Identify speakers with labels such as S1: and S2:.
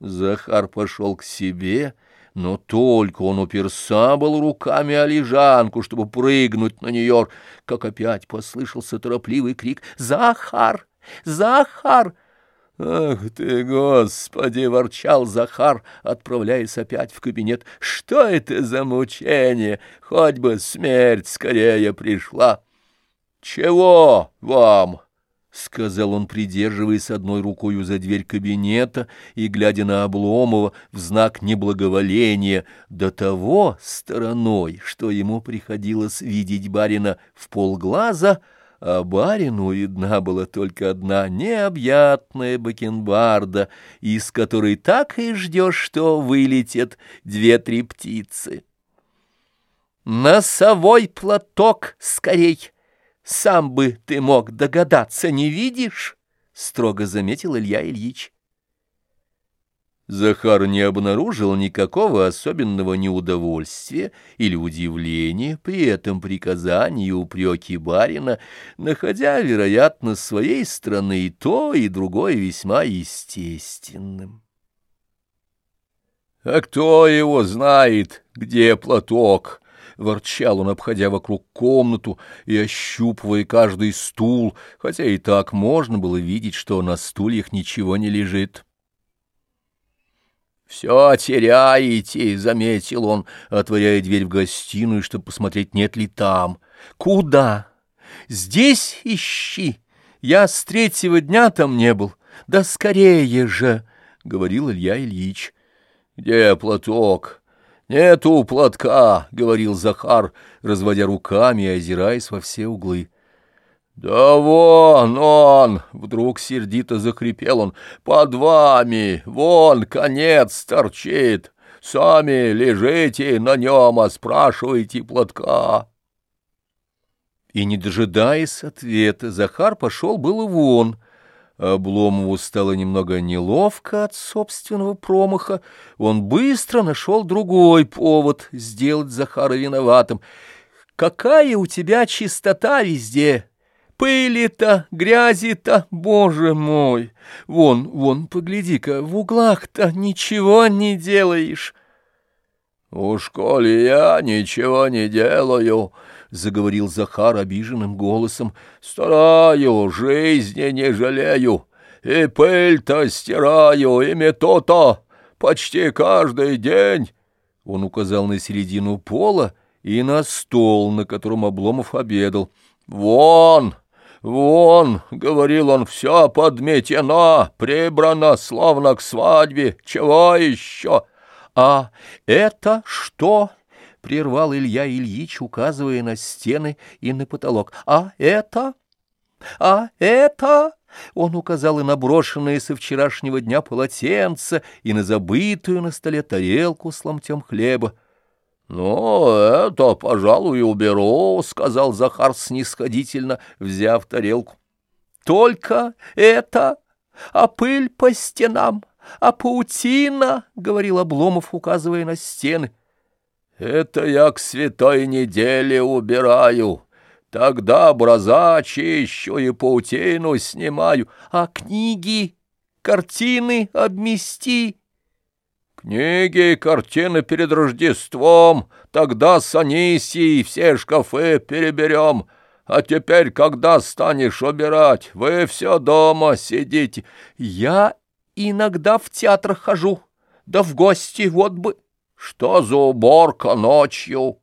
S1: Захар пошел к себе, но только он уперся был руками о лежанку, чтобы прыгнуть на нее, как опять послышался торопливый крик «Захар! Захар!» «Ах ты, Господи!» — ворчал Захар, отправляясь опять в кабинет. «Что это за мучение? Хоть бы смерть скорее пришла!» «Чего вам?» — сказал он, придерживаясь одной рукою за дверь кабинета и глядя на Обломова в знак неблаговоления, до того стороной, что ему приходилось видеть барина в полглаза, а барину видна была только одна необъятная бакенбарда, из которой так и ждешь, что вылетят две-три птицы. «Носовой платок скорей!» Сам бы ты мог догадаться, не видишь? — строго заметил Илья Ильич. Захар не обнаружил никакого особенного неудовольствия или удивления при этом приказании и упреки барина, находя, вероятно, с своей стороны и то, и другое весьма естественным. — А кто его знает, где платок? Ворчал он, обходя вокруг комнату и ощупывая каждый стул, хотя и так можно было видеть, что на стульях ничего не лежит. «Все теряете», — заметил он, отворяя дверь в гостиную, чтобы посмотреть, нет ли там. «Куда? Здесь ищи. Я с третьего дня там не был. Да скорее же!» — говорил Илья Ильич. «Где платок?» «Нету платка», — говорил Захар, разводя руками и озираясь во все углы. «Да вон он!» — вдруг сердито захрипел он. «Под вами! Вон конец торчит! Сами лежите на нем, а спрашиваете платка!» И, не дожидаясь ответа, Захар пошел было вон — Обломову стало немного неловко от собственного промаха. Он быстро нашел другой повод сделать Захара виноватым. «Какая у тебя чистота везде! Пыли-то, грязи-то, боже мой! Вон, вон, погляди-ка, в углах-то ничего не делаешь!» «Уж коли я ничего не делаю...» — заговорил Захар обиженным голосом. — Стараю, жизни не жалею, и пыль-то стираю, и мету-то почти каждый день. Он указал на середину пола и на стол, на котором Обломов обедал. — Вон! «Вон, — говорил он, — все подметено, прибрано, словно к свадьбе. Чего еще?» «А это что?» — прервал Илья Ильич, указывая на стены и на потолок. «А это? А это?» Он указал и на брошенное со вчерашнего дня полотенце, и на забытую на столе тарелку с ломтем хлеба. «Ну, это, пожалуй, уберу», — сказал Захар снисходительно, взяв тарелку. «Только это, а пыль по стенам, а паутина», — говорил Обломов, указывая на стены. Это я к святой неделе убираю. Тогда образа чищу и паутину снимаю, а книги, картины обмести. Книги и картины перед Рождеством, тогда с Анисией все шкафы переберем. А теперь, когда станешь убирать, вы все дома сидите. Я иногда в театр хожу, да в гости вот бы... Что за уборка ночью?